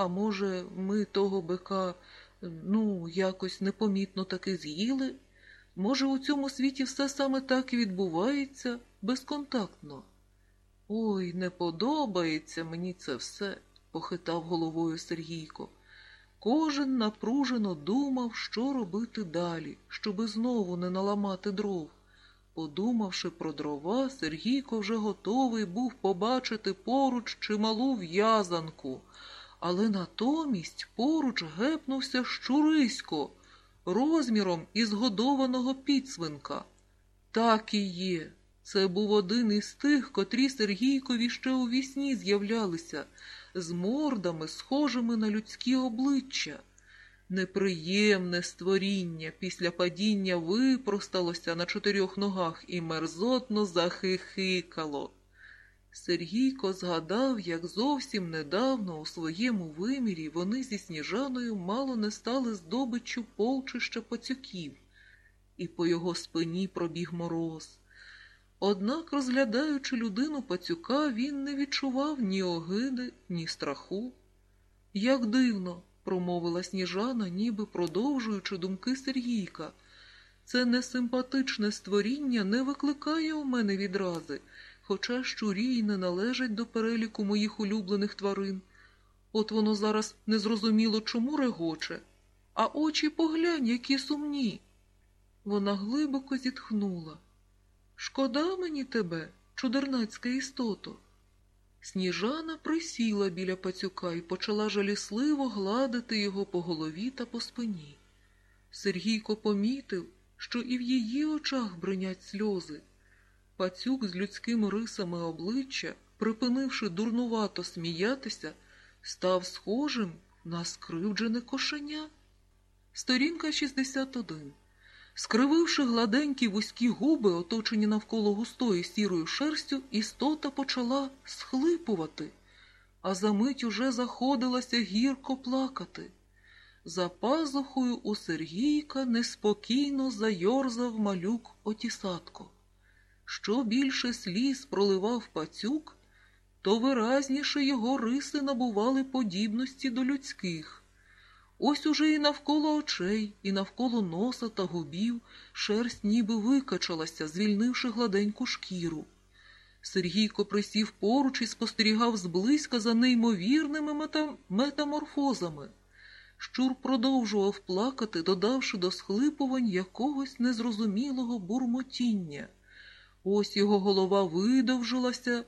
А може, ми того бика, ну, якось непомітно таки з'їли? Може, у цьому світі все саме так і відбувається безконтактно? Ой, не подобається мені це все, похитав головою Сергійко. Кожен напружено думав, що робити далі, щоби знову не наламати дров. Подумавши про дрова, Сергійко вже готовий був побачити поруч чималу в'язанку, але натомість поруч гепнувся щурисько розміром із годованого підсвинка. Так і є. Це був один із тих, котрі Сергійкові ще у вісні з'являлися, з мордами, схожими на людські обличчя. Неприємне створіння після падіння випросталося на чотирьох ногах і мерзотно захихикало. Сергійко згадав, як зовсім недавно у своєму вимірі вони зі сніжаною мало не стали здобиччю полчища пацюків, і по його спині пробіг мороз. Однак, розглядаючи людину пацюка, він не відчував ні огиди, ні страху. Як дивно, промовила сніжана, ніби продовжуючи думки Сергійка. Це несимпатичне створіння не викликає у мене відрази, хоча щурі не належать до переліку моїх улюблених тварин. От воно зараз незрозуміло чому регоче, а очі поглянь, які сумні. Вона глибоко зітхнула. Шкода мені тебе, чудернацька істото. Сніжана присіла біля пацюка і почала жалісливо гладити його по голові та по спині. Сергійко помітив, що і в її очах бринять сльози. Пацюк з людськими рисами обличчя, припинивши дурнувато сміятися, став схожим на скривджене кошеня. Сторінка 61 Скрививши гладенькі вузькі губи, оточені навколо густої сірою шерстю, істота почала схлипувати, а за мить уже заходилася гірко плакати. За пазухою у Сергійка неспокійно зайорзав малюк отісатко. Що більше сліз проливав пацюк, то виразніше його риси набували подібності до людських. Ось уже і навколо очей, і навколо носа та губів шерсть ніби викачалася, звільнивши гладеньку шкіру. Сергійко присів поруч і спостерігав зблизька за неймовірними мета... метаморфозами. Щур продовжував плакати, додавши до схлипувань якогось незрозумілого бурмотіння. Ось його голова видовжилася,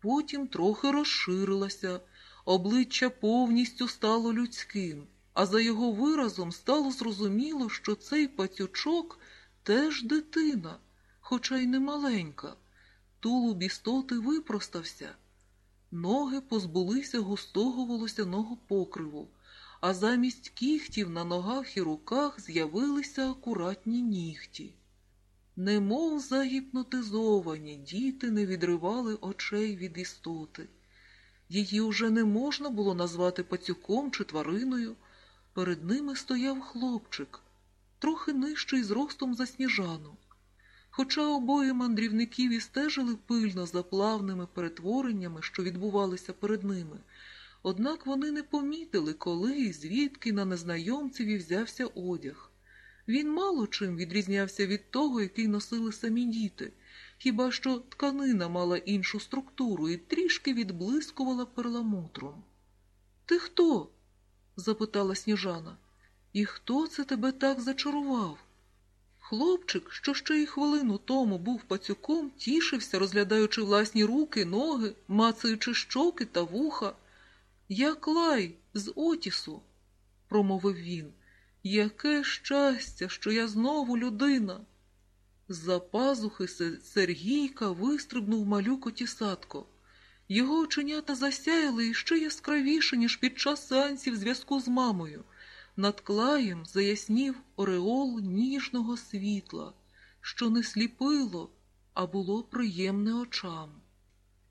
потім трохи розширилася, обличчя повністю стало людським а за його виразом стало зрозуміло, що цей пацючок теж дитина, хоча й не маленька. Тулуб істоти випростався. Ноги позбулися густого волосяного покриву, а замість кігтів на ногах і руках з'явилися акуратні нігті. Немов загіпнотизовані, діти не відривали очей від істоти. Її уже не можна було назвати пацюком чи твариною. Перед ними стояв хлопчик, трохи нижчий зростом за сніжану. Хоча обоє мандрівників і стежили пильно за плавними перетвореннями, що відбувалися перед ними, однак вони не помітили, коли і звідки на незнайомцеві взявся одяг. Він мало чим відрізнявся від того, який носили самі діти, хіба що тканина мала іншу структуру і трішки відблискувала перламутром. Ти хто? запитала сніжана. І хто це тебе так зачарував? Хлопчик, що ще й хвилину тому був пацюком, тішився, розглядаючи власні руки, ноги, мацаючи щоки та вуха. Я клай з Отісу, промовив він. Яке щастя, що я знову людина. З-за пазухи Сергійка вистрибнув малюк Отісатко. Його оченята засяяли іще яскравіше, ніж під час сеансів зв'язку з мамою. Над клаєм заяснів ореол ніжного світла, що не сліпило, а було приємне очам.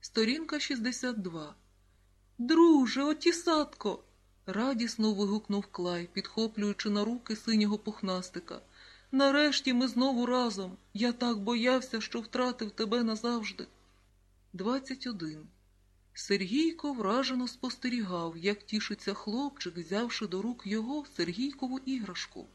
Сторінка 62. Друже, отісатко. Радісно вигукнув Клай, підхоплюючи на руки синього пухнастика. Нарешті ми знову разом. Я так боявся, що втратив тебе назавжди. 21. Сергійко вражено спостерігав, як тішиться хлопчик, взявши до рук його Сергійкову іграшку.